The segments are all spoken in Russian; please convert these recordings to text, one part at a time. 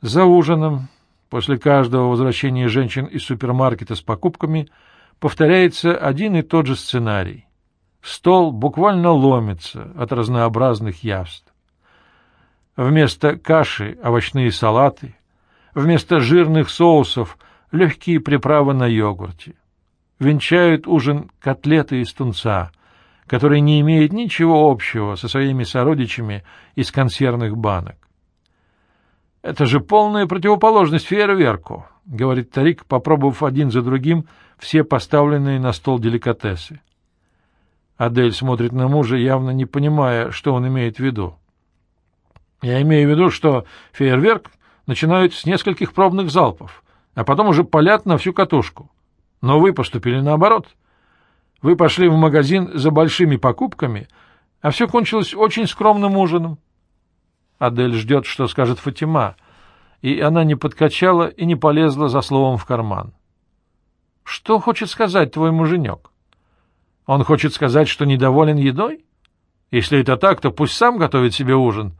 За ужином, после каждого возвращения женщин из супермаркета с покупками, повторяется один и тот же сценарий. Стол буквально ломится от разнообразных явств. Вместо каши — овощные салаты, вместо жирных соусов — легкие приправы на йогурте. Венчают ужин котлеты из тунца, который не имеет ничего общего со своими сородичами из консервных банок. «Это же полная противоположность фейерверку», — говорит Тарик, попробовав один за другим все поставленные на стол деликатесы. Адель смотрит на мужа, явно не понимая, что он имеет в виду. «Я имею в виду, что фейерверк начинают с нескольких пробных залпов, а потом уже палят на всю катушку. Но вы поступили наоборот. Вы пошли в магазин за большими покупками, а все кончилось очень скромным ужином. Адель ждет, что скажет Фатима, и она не подкачала и не полезла за словом в карман. Что хочет сказать твой муженек? Он хочет сказать, что недоволен едой? Если это так, то пусть сам готовит себе ужин.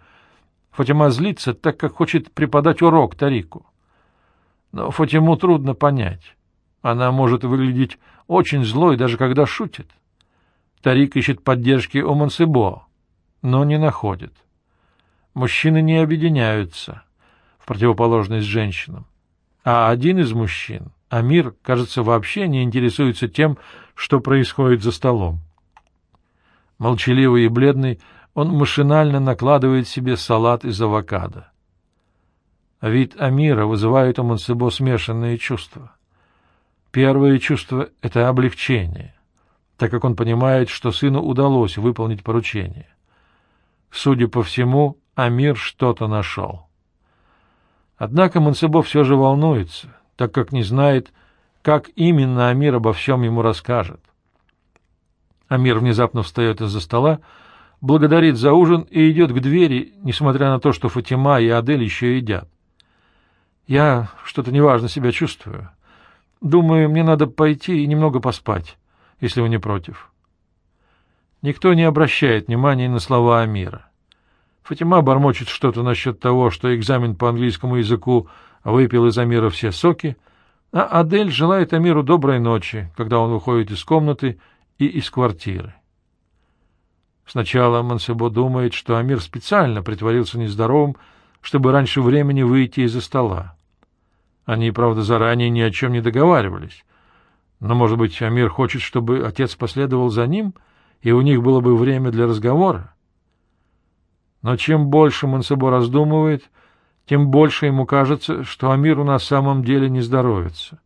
Фатима злится, так как хочет преподать урок Тарику. Но Фатиму трудно понять. Она может выглядеть очень злой, даже когда шутит. Тарик ищет поддержки у Мансебо, но не находит. Мужчины не объединяются, в противоположность женщинам. А один из мужчин, Амир, кажется, вообще не интересуется тем, что происходит за столом. Молчаливый и бледный, он машинально накладывает себе салат из авокадо. вид Амира вызывает у Мансебо смешанные чувства. Первое чувство — это облегчение, так как он понимает, что сыну удалось выполнить поручение. Судя по всему, Амир что-то нашел. Однако Мансебо все же волнуется, так как не знает, как именно Амир обо всем ему расскажет. Амир внезапно встает из-за стола, благодарит за ужин и идет к двери, несмотря на то, что Фатима и Адель еще едят. Я что-то неважно себя чувствую. Думаю, мне надо пойти и немного поспать, если вы не против. Никто не обращает внимания на слова Амира. Фатима бормочет что-то насчет того, что экзамен по английскому языку выпил из Амира все соки, а Адель желает Амиру доброй ночи, когда он выходит из комнаты и из квартиры. Сначала Мансебо думает, что Амир специально притворился нездоровым, чтобы раньше времени выйти из-за стола. Они, правда, заранее ни о чем не договаривались. Но, может быть, Амир хочет, чтобы отец последовал за ним, и у них было бы время для разговора? Но чем больше Мансебо раздумывает, тем больше ему кажется, что Амиру на самом деле не здоровится.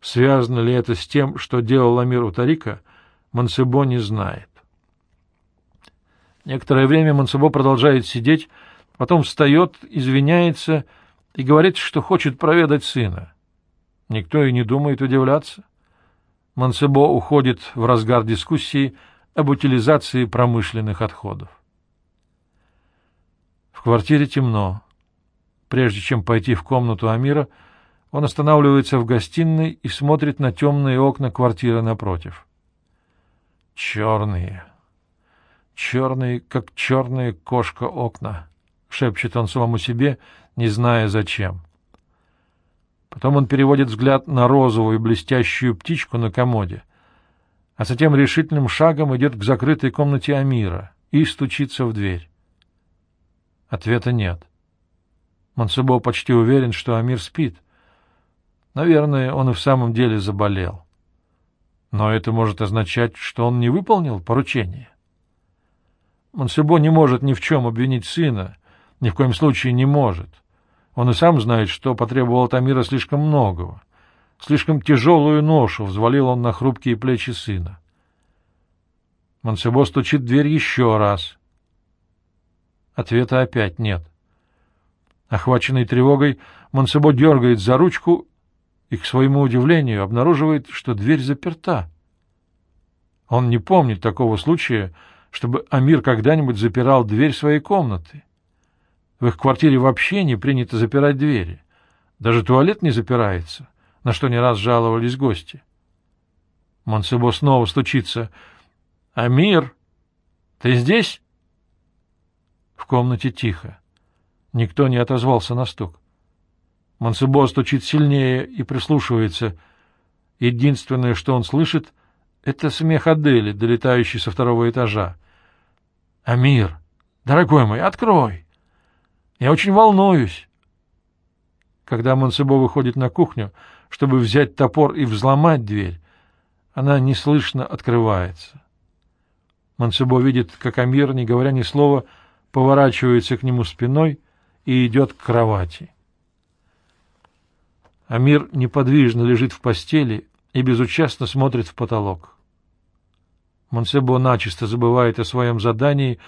Связано ли это с тем, что делал Амир у Тарика, Мансебо не знает. Некоторое время Мансебо продолжает сидеть, потом встает, извиняется и говорит, что хочет проведать сына. Никто и не думает удивляться. Мансебо уходит в разгар дискуссии об утилизации промышленных отходов. В квартире темно. Прежде чем пойти в комнату Амира, он останавливается в гостиной и смотрит на темные окна квартиры напротив. Черные. Черные, как черная кошка окна, — шепчет он самому себе, не зная зачем. Потом он переводит взгляд на розовую блестящую птичку на комоде, а затем решительным шагом идет к закрытой комнате Амира и стучится в дверь. Ответа нет. Мансубо почти уверен, что Амир спит. Наверное, он и в самом деле заболел. Но это может означать, что он не выполнил поручение. Мансубо не может ни в чем обвинить сына, ни в коем случае не может. Он и сам знает, что потребовал от Амира слишком многого. Слишком тяжелую ношу взвалил он на хрупкие плечи сына. Мансебо стучит в дверь еще раз. Ответа опять нет. Охваченный тревогой, Монсебо дергает за ручку и, к своему удивлению, обнаруживает, что дверь заперта. Он не помнит такого случая, чтобы Амир когда-нибудь запирал дверь своей комнаты. В их квартире вообще не принято запирать двери. Даже туалет не запирается, на что не раз жаловались гости. Монсебо снова стучится. «Амир, ты здесь?» В комнате тихо. Никто не отозвался на стук. Мансебо стучит сильнее и прислушивается. Единственное, что он слышит, — это смех Адели, долетающий со второго этажа. «Амир, дорогой мой, открой! Я очень волнуюсь!» Когда Мансебо выходит на кухню, чтобы взять топор и взломать дверь, она неслышно открывается. Мансебо видит, как Амир, не говоря ни слова, поворачивается к нему спиной и идет к кровати. Амир неподвижно лежит в постели и безучастно смотрит в потолок. Монсебо начисто забывает о своем задании.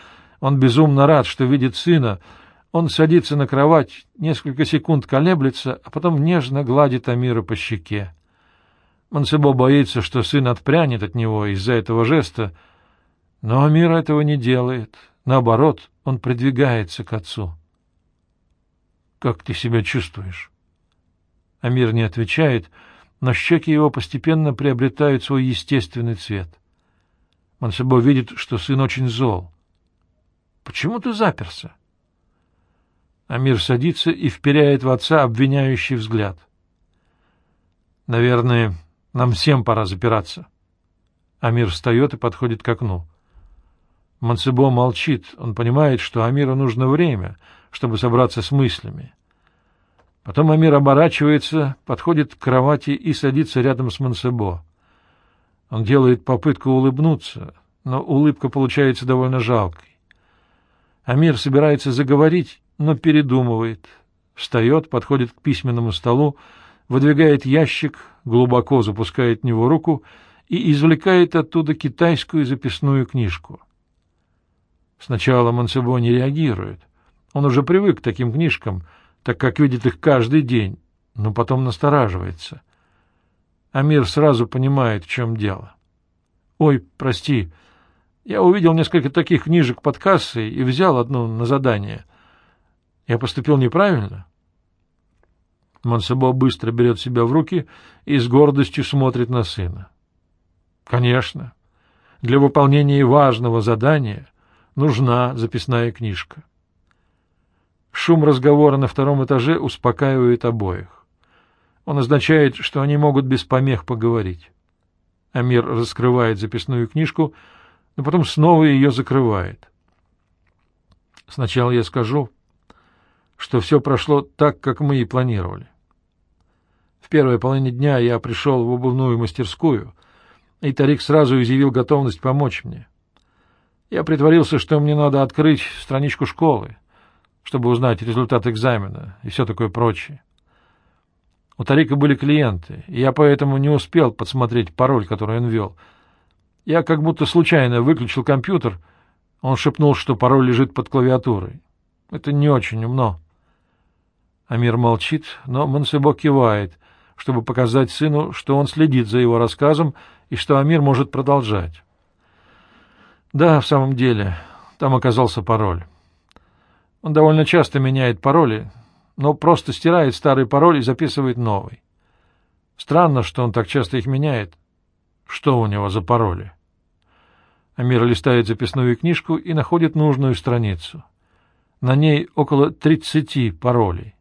Он безумно рад, что видит сына. Он садится на кровать, несколько секунд колеблется, а потом нежно гладит Амира по щеке. Монсебо боится, что сын отпрянет от него из-за этого жеста, но Амир этого не делает. Наоборот, он придвигается к отцу. «Как ты себя чувствуешь?» Амир не отвечает, но щеки его постепенно приобретают свой естественный цвет. Мансебо видит, что сын очень зол. «Почему ты заперся?» Амир садится и вперяет в отца обвиняющий взгляд. «Наверное, нам всем пора запираться». Амир встает и подходит к окну. Мансебо молчит. Он понимает, что Амиру нужно время, чтобы собраться с мыслями. Потом Амир оборачивается, подходит к кровати и садится рядом с Мансебо. Он делает попытку улыбнуться, но улыбка получается довольно жалкой. Амир собирается заговорить, но передумывает. Встает, подходит к письменному столу, выдвигает ящик, глубоко запускает в него руку и извлекает оттуда китайскую записную книжку. Сначала Мансебо не реагирует. Он уже привык к таким книжкам — так как видит их каждый день, но потом настораживается. Амир сразу понимает, в чем дело. «Ой, прости, я увидел несколько таких книжек под кассой и взял одну на задание. Я поступил неправильно?» Монсебо быстро берет себя в руки и с гордостью смотрит на сына. «Конечно, для выполнения важного задания нужна записная книжка. Шум разговора на втором этаже успокаивает обоих. Он означает, что они могут без помех поговорить. Амир раскрывает записную книжку, но потом снова ее закрывает. Сначала я скажу, что все прошло так, как мы и планировали. В первой половине дня я пришел в обувную мастерскую, и Тарик сразу изъявил готовность помочь мне. Я притворился, что мне надо открыть страничку школы, чтобы узнать результат экзамена и все такое прочее. У Тарика были клиенты, и я поэтому не успел подсмотреть пароль, который он ввел. Я как будто случайно выключил компьютер, он шепнул, что пароль лежит под клавиатурой. Это не очень умно. Амир молчит, но Мансебо кивает, чтобы показать сыну, что он следит за его рассказом и что Амир может продолжать. Да, в самом деле, там оказался пароль. Он довольно часто меняет пароли, но просто стирает старый пароль и записывает новый. Странно, что он так часто их меняет. Что у него за пароли? Амир листает записную книжку и находит нужную страницу. На ней около тридцати паролей.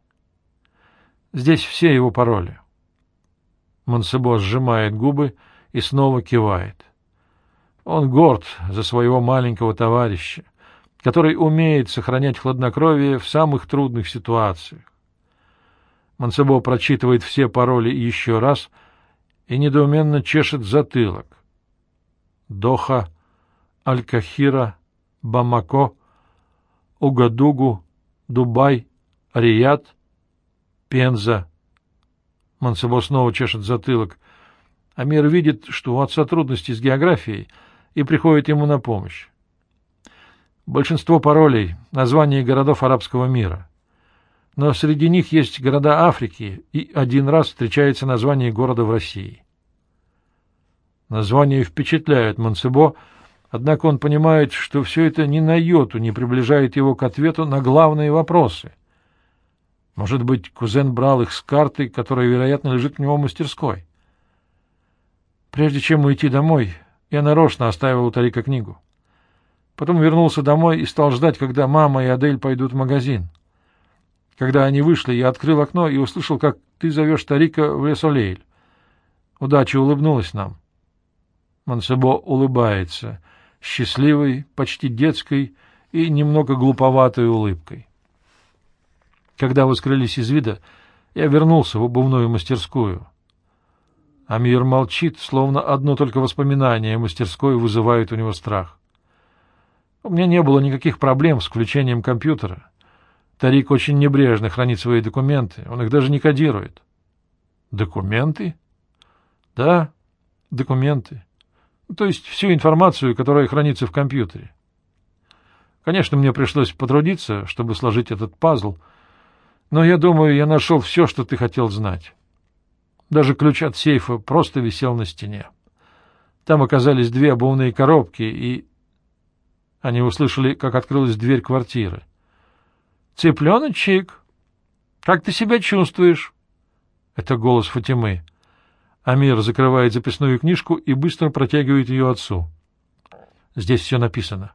Здесь все его пароли. Монсебо сжимает губы и снова кивает. Он горд за своего маленького товарища, который умеет сохранять хладнокровие в самых трудных ситуациях. Мансебо прочитывает все пароли еще раз и недоуменно чешет затылок. Доха, Аль-Кахира, Бамако, Угадугу, Дубай, Рияд, Пенза. Мансебо снова чешет затылок. Амир видит, что у отца трудности с географией, и приходит ему на помощь. Большинство паролей — названия городов арабского мира. Но среди них есть города Африки, и один раз встречается название города в России. Названия впечатляют Монсебо, однако он понимает, что все это ни на йоту не приближает его к ответу на главные вопросы. Может быть, кузен брал их с картой, которая, вероятно, лежит в него в мастерской. Прежде чем уйти домой, я нарочно оставил у Тарика книгу. Потом вернулся домой и стал ждать, когда мама и Адель пойдут в магазин. Когда они вышли, я открыл окно и услышал, как ты зовешь Тарика в Лесолейль. Удача улыбнулась нам. Мансебо улыбается, счастливой, почти детской и немного глуповатой улыбкой. Когда вы скрылись из вида, я вернулся в обувную мастерскую. Амир молчит, словно одно только воспоминание мастерской вызывает у него страх. У меня не было никаких проблем с включением компьютера. Тарик очень небрежно хранит свои документы, он их даже не кодирует. Документы? Да, документы. То есть всю информацию, которая хранится в компьютере. Конечно, мне пришлось потрудиться, чтобы сложить этот пазл, но я думаю, я нашел все, что ты хотел знать. Даже ключ от сейфа просто висел на стене. Там оказались две обувные коробки, и... Они услышали, как открылась дверь квартиры. «Цыпленочек, как ты себя чувствуешь?» Это голос Фатимы. Амир закрывает записную книжку и быстро протягивает ее отцу. Здесь все написано.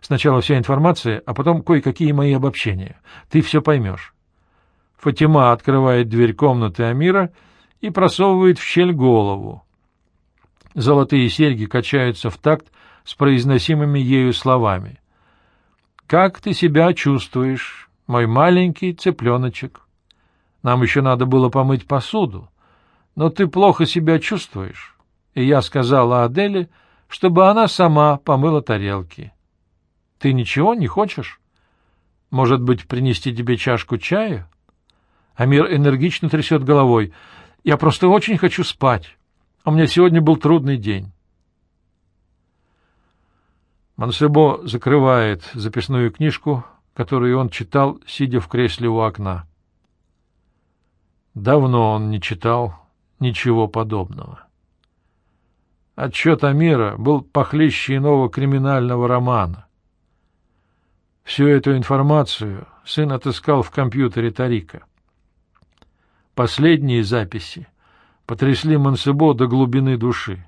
Сначала вся информация, а потом кое-какие мои обобщения. Ты все поймешь. Фатима открывает дверь комнаты Амира и просовывает в щель голову. Золотые серьги качаются в такт с произносимыми ею словами. «Как ты себя чувствуешь, мой маленький цыпленочек? Нам еще надо было помыть посуду, но ты плохо себя чувствуешь». И я сказала Аделе, чтобы она сама помыла тарелки. «Ты ничего не хочешь? Может быть, принести тебе чашку чая?» Амир энергично трясет головой. «Я просто очень хочу спать. У меня сегодня был трудный день». Мансебо закрывает записную книжку, которую он читал, сидя в кресле у окна. Давно он не читал ничего подобного. Отчет Амира был похлеще иного криминального романа. Всю эту информацию сын отыскал в компьютере Тарика. Последние записи потрясли Мансебо до глубины души.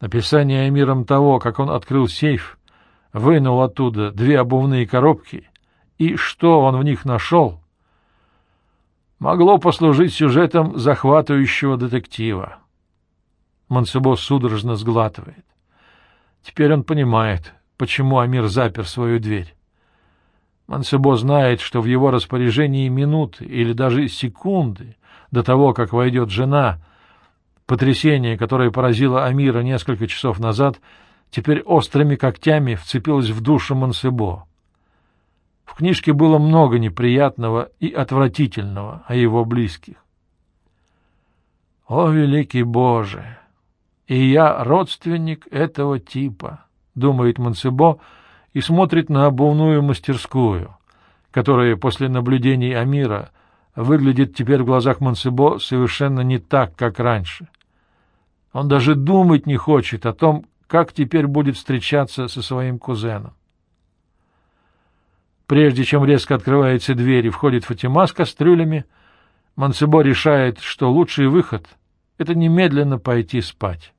Описание Амиром того, как он открыл сейф, вынул оттуда две обувные коробки и что он в них нашел, могло послужить сюжетом захватывающего детектива. Мансебо судорожно сглатывает. Теперь он понимает, почему Амир запер свою дверь. Мансебо знает, что в его распоряжении минуты или даже секунды до того, как войдет жена. Потрясение, которое поразило Амира несколько часов назад, теперь острыми когтями вцепилось в душу Мансебо. В книжке было много неприятного и отвратительного о его близких. «О, великий Боже! И я родственник этого типа», — думает Мансебо, — и смотрит на обувную мастерскую, которая после наблюдений Амира выглядит теперь в глазах Мансебо совершенно не так, как раньше. Он даже думать не хочет о том, как теперь будет встречаться со своим кузеном. Прежде чем резко открывается дверь и входит Фатима с кастрюлями, Мансебо решает, что лучший выход — это немедленно пойти спать.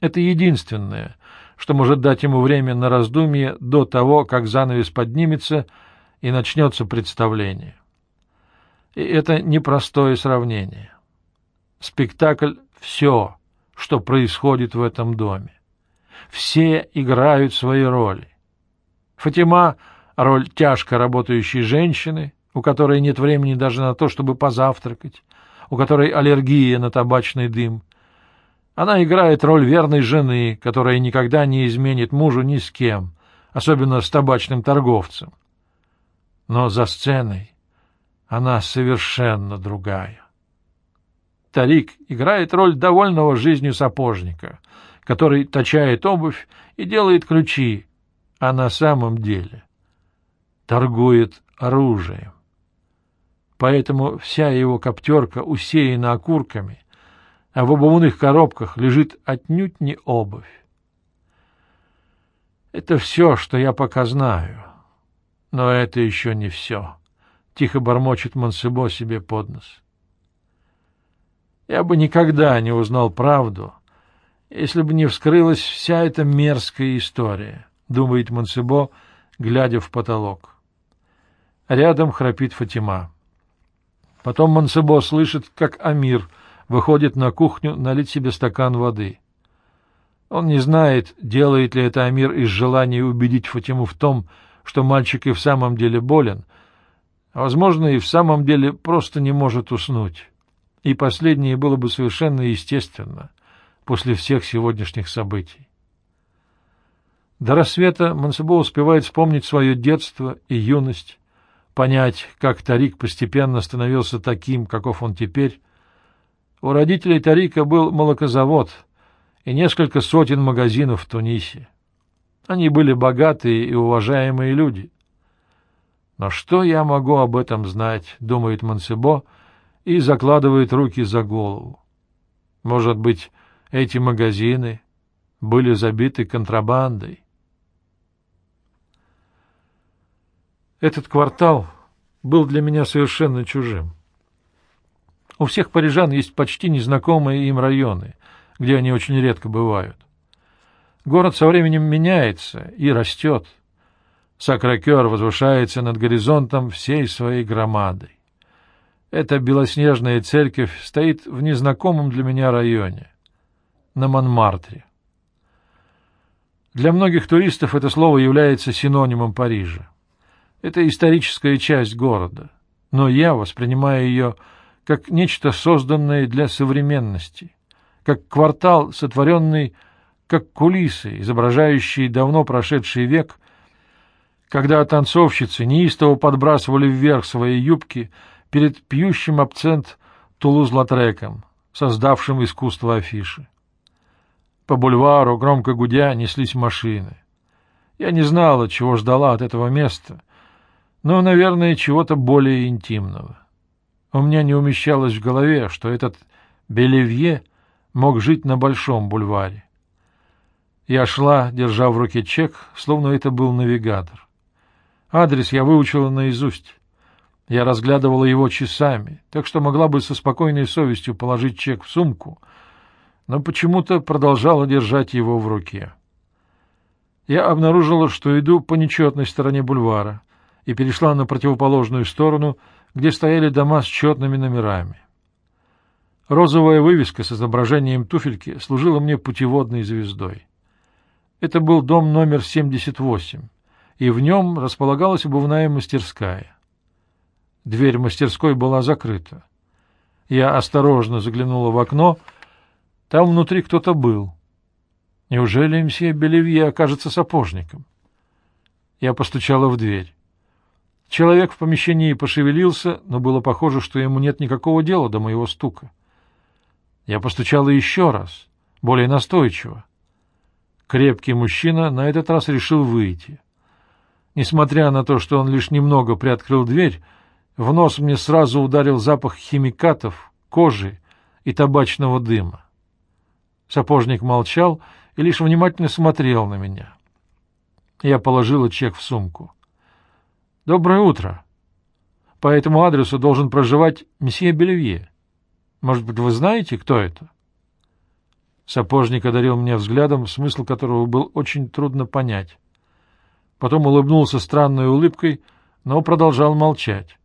Это единственное, что может дать ему время на раздумье до того, как занавес поднимется и начнется представление. И это непростое сравнение. Спектакль — все, что происходит в этом доме. Все играют свои роли. Фатима — роль тяжко работающей женщины, у которой нет времени даже на то, чтобы позавтракать, у которой аллергия на табачный дым — она играет роль верной жены, которая никогда не изменит мужу ни с кем, особенно с табачным торговцем. Но за сценой она совершенно другая. Тарик играет роль довольного жизнью сапожника, который точает обувь и делает ключи, а на самом деле торгует оружием. Поэтому вся его коптерка усеяна окурками — а в обувных коробках лежит отнюдь не обувь. Это все, что я пока знаю. Но это еще не все. Тихо бормочет Монсебо себе под нос. Я бы никогда не узнал правду, если бы не вскрылась вся эта мерзкая история, думает Монсебо, глядя в потолок. Рядом храпит Фатима. Потом Мансебо слышит, как Амир выходит на кухню налить себе стакан воды. Он не знает, делает ли это Амир из желания убедить Фатиму в том, что мальчик и в самом деле болен, а, возможно, и в самом деле просто не может уснуть. И последнее было бы совершенно естественно после всех сегодняшних событий. До рассвета Мансебо успевает вспомнить свое детство и юность, понять, как Тарик постепенно становился таким, каков он теперь. У родителей Тарика был молокозавод и несколько сотен магазинов в Тунисе. Они были богатые и уважаемые люди. «Но что я могу об этом знать?» — думает Мансебо и закладывает руки за голову. «Может быть, эти магазины были забиты контрабандой?» Этот квартал был для меня совершенно чужим. У всех парижан есть почти незнакомые им районы, где они очень редко бывают. Город со временем меняется и растет. Сакракер возвышается над горизонтом всей своей громадой. Эта белоснежная церковь стоит в незнакомом для меня районе, на Монмартре. Для многих туристов это слово является синонимом Парижа. Это историческая часть города, но я воспринимаю ее как нечто созданное для современности, как квартал, сотворенный как кулисы, изображающие давно прошедший век, когда танцовщицы неистово подбрасывали вверх свои юбки перед пьющим абцент Тулуз-Латреком, создавшим искусство афиши. По бульвару, громко гудя, неслись машины. Я не знала, чего ждала от этого места, но, наверное, чего-то более интимного. У меня не умещалось в голове, что этот Белевье мог жить на Большом бульваре. Я шла, держа в руке чек, словно это был навигатор. Адрес я выучила наизусть. Я разглядывала его часами, так что могла бы со спокойной совестью положить чек в сумку, но почему-то продолжала держать его в руке. Я обнаружила, что иду по нечетной стороне бульвара, и перешла на противоположную сторону, где стояли дома с четными номерами. Розовая вывеска с изображением туфельки служила мне путеводной звездой. Это был дом номер 78, и в нем располагалась обувная мастерская. Дверь мастерской была закрыта. Я осторожно заглянула в окно. Там внутри кто-то был. Неужели мсье Белевье окажется сапожником? Я постучала в дверь. Человек в помещении пошевелился, но было похоже, что ему нет никакого дела до моего стука. Я постучала еще раз, более настойчиво. Крепкий мужчина на этот раз решил выйти. Несмотря на то, что он лишь немного приоткрыл дверь, в нос мне сразу ударил запах химикатов, кожи и табачного дыма. Сапожник молчал и лишь внимательно смотрел на меня. Я положила чек в сумку. Доброе утро. По этому адресу должен проживать месье Бельвье. Может быть, вы знаете, кто это? Сапожник одарил меня взглядом, смысл которого был очень трудно понять. Потом улыбнулся странной улыбкой, но продолжал молчать.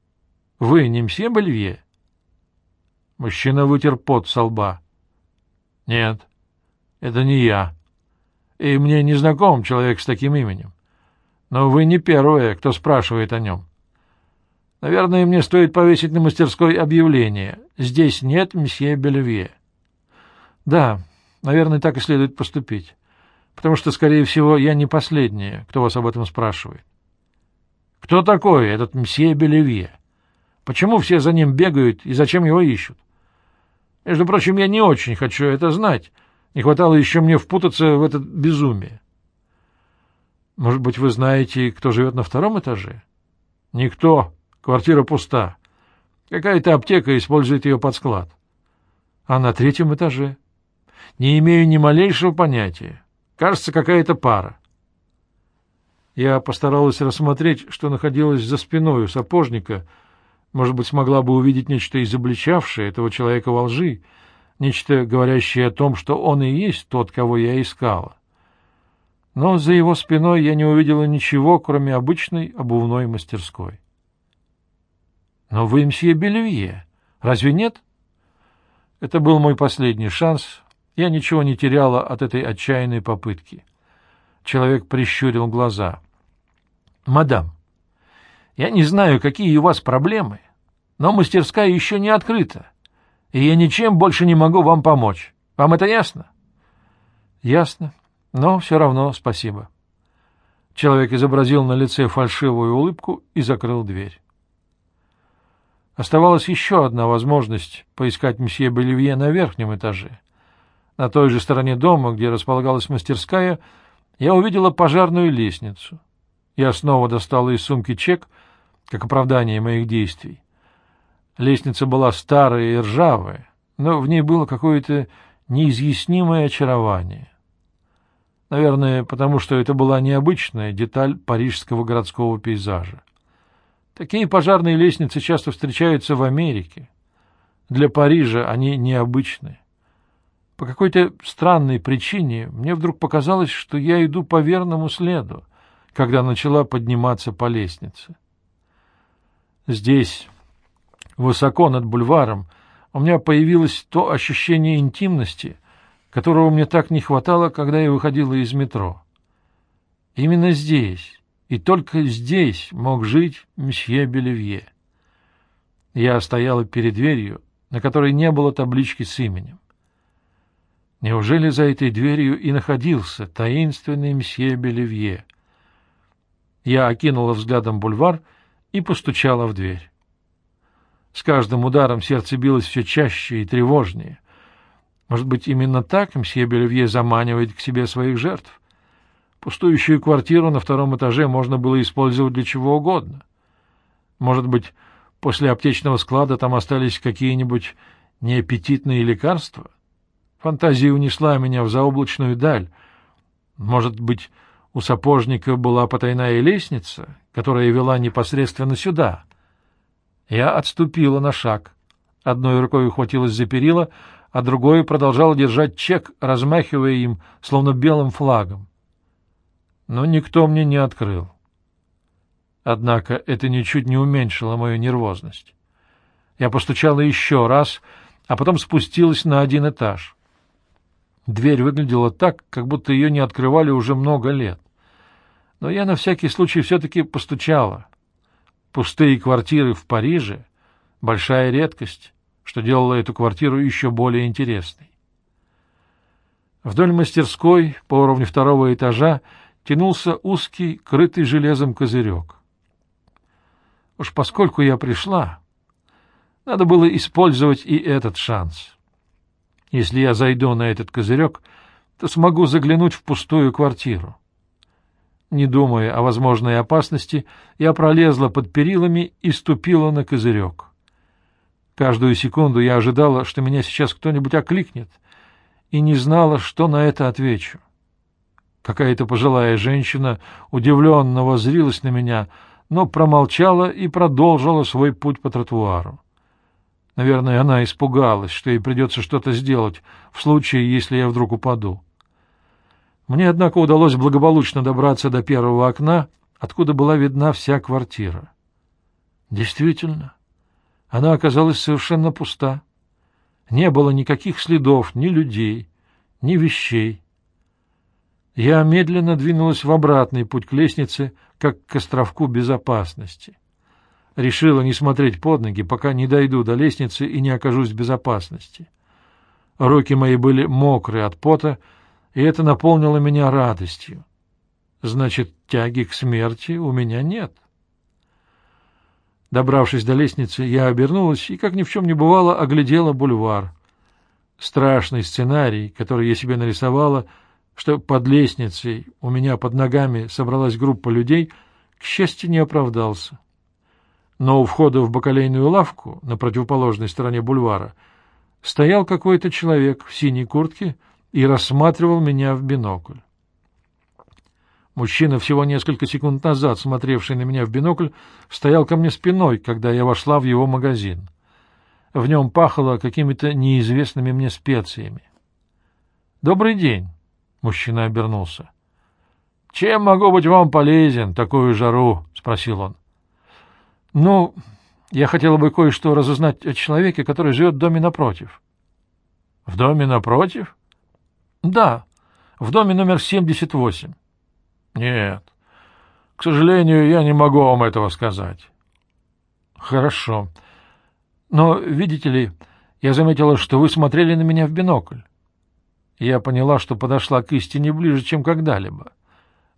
— Вы не мсье Бельвье? Мужчина вытер пот со лба. — Нет, это не я. И мне не знаком человек с таким именем. Но вы не первые, кто спрашивает о нем. Наверное, мне стоит повесить на мастерской объявление. Здесь нет мсье Бельвье. Да, наверное, так и следует поступить. Потому что, скорее всего, я не последняя, кто вас об этом спрашивает. Кто такой этот мсье Белевье? Почему все за ним бегают и зачем его ищут? Между прочим, я не очень хочу это знать. Не хватало еще мне впутаться в это безумие. Может быть, вы знаете, кто живет на втором этаже? Никто. Квартира пуста. Какая-то аптека использует ее под склад. А на третьем этаже? Не имею ни малейшего понятия. Кажется, какая-то пара. Я постаралась рассмотреть, что находилось за спиной у сапожника. Может быть, смогла бы увидеть нечто изобличавшее этого человека во лжи, нечто, говорящее о том, что он и есть тот, кого я искала но за его спиной я не увидела ничего, кроме обычной обувной мастерской. Но вы мсье Бельвье. Разве нет? Это был мой последний шанс. Я ничего не теряла от этой отчаянной попытки. Человек прищурил глаза. «Мадам, я не знаю, какие у вас проблемы, но мастерская еще не открыта, и я ничем больше не могу вам помочь. Вам это ясно?» «Ясно, но все равно спасибо». Человек изобразил на лице фальшивую улыбку и закрыл дверь. Оставалась еще одна возможность поискать месье Бельвье на верхнем этаже. На той же стороне дома, где располагалась мастерская, я увидела пожарную лестницу. Я снова достала из сумки чек, как оправдание моих действий. Лестница была старая и ржавая, но в ней было какое-то неизъяснимое очарование. Наверное, потому что это была необычная деталь парижского городского пейзажа. Такие пожарные лестницы часто встречаются в Америке. Для Парижа они необычны. По какой-то странной причине мне вдруг показалось, что я иду по верному следу, когда начала подниматься по лестнице. Здесь, высоко над бульваром, у меня появилось то ощущение интимности — которого мне так не хватало, когда я выходила из метро. Именно здесь, и только здесь мог жить мсье Белевье. Я стояла перед дверью, на которой не было таблички с именем. Неужели за этой дверью и находился таинственный мсье Белевье? Я окинула взглядом бульвар и постучала в дверь. С каждым ударом сердце билось все чаще и тревожнее — может быть, именно так мсье Бельвье заманивает к себе своих жертв? Пустующую квартиру на втором этаже можно было использовать для чего угодно. Может быть, после аптечного склада там остались какие-нибудь неаппетитные лекарства? Фантазия унесла меня в заоблачную даль. Может быть, у сапожника была потайная лестница, которая вела непосредственно сюда? Я отступила на шаг. Одной рукой ухватилась за перила, а другой продолжал держать чек, размахивая им, словно белым флагом. Но никто мне не открыл. Однако это ничуть не уменьшило мою нервозность. Я постучала еще раз, а потом спустилась на один этаж. Дверь выглядела так, как будто ее не открывали уже много лет. Но я на всякий случай все-таки постучала. Пустые квартиры в Париже — большая редкость что делало эту квартиру еще более интересной. Вдоль мастерской по уровню второго этажа тянулся узкий, крытый железом козырек. Уж поскольку я пришла, надо было использовать и этот шанс. Если я зайду на этот козырек, то смогу заглянуть в пустую квартиру. Не думая о возможной опасности, я пролезла под перилами и ступила на козырек. Каждую секунду я ожидала, что меня сейчас кто-нибудь окликнет, и не знала, что на это отвечу. Какая-то пожилая женщина удивленно воззрилась на меня, но промолчала и продолжила свой путь по тротуару. Наверное, она испугалась, что ей придется что-то сделать в случае, если я вдруг упаду. Мне, однако, удалось благополучно добраться до первого окна, откуда была видна вся квартира. Действительно, она оказалась совершенно пуста. Не было никаких следов ни людей, ни вещей. Я медленно двинулась в обратный путь к лестнице, как к островку безопасности. Решила не смотреть под ноги, пока не дойду до лестницы и не окажусь в безопасности. Руки мои были мокрые от пота, и это наполнило меня радостью. Значит, тяги к смерти у меня нет. — Добравшись до лестницы, я обернулась и, как ни в чем не бывало, оглядела бульвар. Страшный сценарий, который я себе нарисовала, что под лестницей у меня под ногами собралась группа людей, к счастью, не оправдался. Но у входа в бакалейную лавку на противоположной стороне бульвара стоял какой-то человек в синей куртке и рассматривал меня в бинокль. Мужчина, всего несколько секунд назад смотревший на меня в бинокль, стоял ко мне спиной, когда я вошла в его магазин. В нем пахло какими-то неизвестными мне специями. — Добрый день, — мужчина обернулся. — Чем могу быть вам полезен, такую жару? — спросил он. — Ну, Я хотела бы кое-что разузнать о человеке, который живет в доме напротив. — В доме напротив? — Да, в доме номер 78. — Нет, к сожалению, я не могу вам этого сказать. — Хорошо. Но, видите ли, я заметила, что вы смотрели на меня в бинокль. Я поняла, что подошла к истине ближе, чем когда-либо.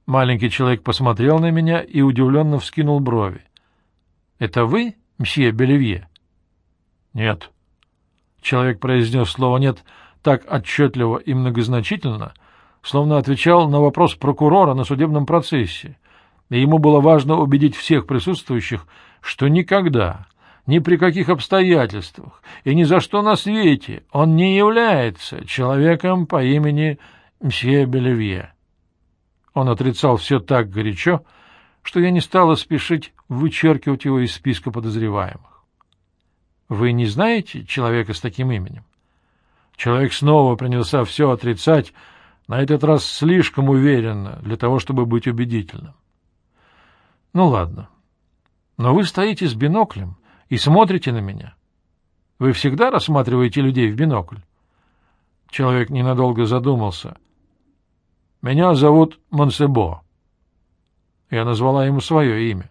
Маленький человек посмотрел на меня и удивленно вскинул брови. — Это вы, мсье Белевье? — Нет. Человек произнес слово «нет» так отчетливо и многозначительно, словно отвечал на вопрос прокурора на судебном процессе, и ему было важно убедить всех присутствующих, что никогда, ни при каких обстоятельствах и ни за что на свете он не является человеком по имени мсье Белевье. Он отрицал все так горячо, что я не стала спешить вычеркивать его из списка подозреваемых. Вы не знаете человека с таким именем? Человек снова принялся все отрицать, на этот раз слишком уверенно, для того, чтобы быть убедительным. Ну ладно. Но вы стоите с биноклем и смотрите на меня. Вы всегда рассматриваете людей в бинокль? Человек ненадолго задумался. Меня зовут Монсебо. Я назвала ему свое имя.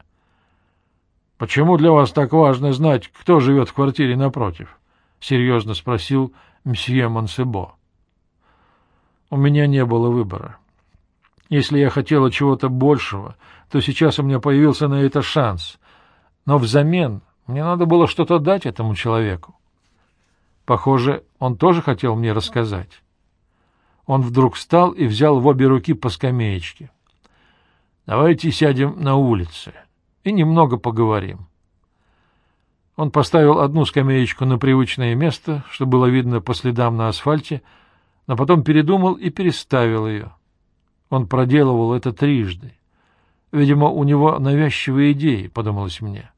Почему для вас так важно знать, кто живет в квартире напротив? Серьезно спросил мсье Монсебо. У меня не было выбора. Если я хотела чего-то большего, то сейчас у меня появился на это шанс. Но взамен мне надо было что-то дать этому человеку. Похоже, он тоже хотел мне рассказать. Он вдруг встал и взял в обе руки по скамеечке. «Давайте сядем на улице и немного поговорим». Он поставил одну скамеечку на привычное место, что было видно по следам на асфальте, но потом передумал и переставил ее. Он проделывал это трижды. Видимо, у него навязчивые идеи, — подумалось мне.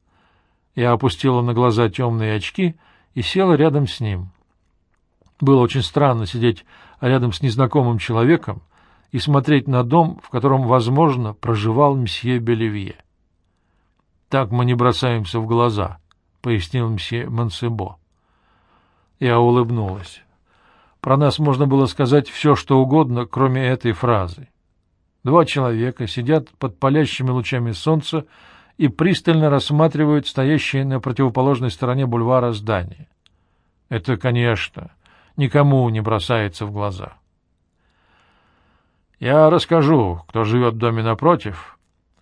Я опустила на глаза темные очки и села рядом с ним. Было очень странно сидеть рядом с незнакомым человеком и смотреть на дом, в котором, возможно, проживал мсье Белевье. «Так мы не бросаемся в глаза», — пояснил мсье Мансебо. Я улыбнулась. Про нас можно было сказать все, что угодно, кроме этой фразы. Два человека сидят под палящими лучами солнца и пристально рассматривают стоящее на противоположной стороне бульвара здание. Это, конечно, никому не бросается в глаза. Я расскажу, кто живет в доме напротив,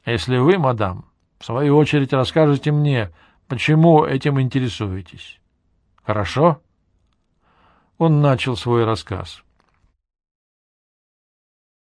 если вы, мадам, в свою очередь расскажете мне, почему этим интересуетесь. Хорошо? Он начал свой рассказ. —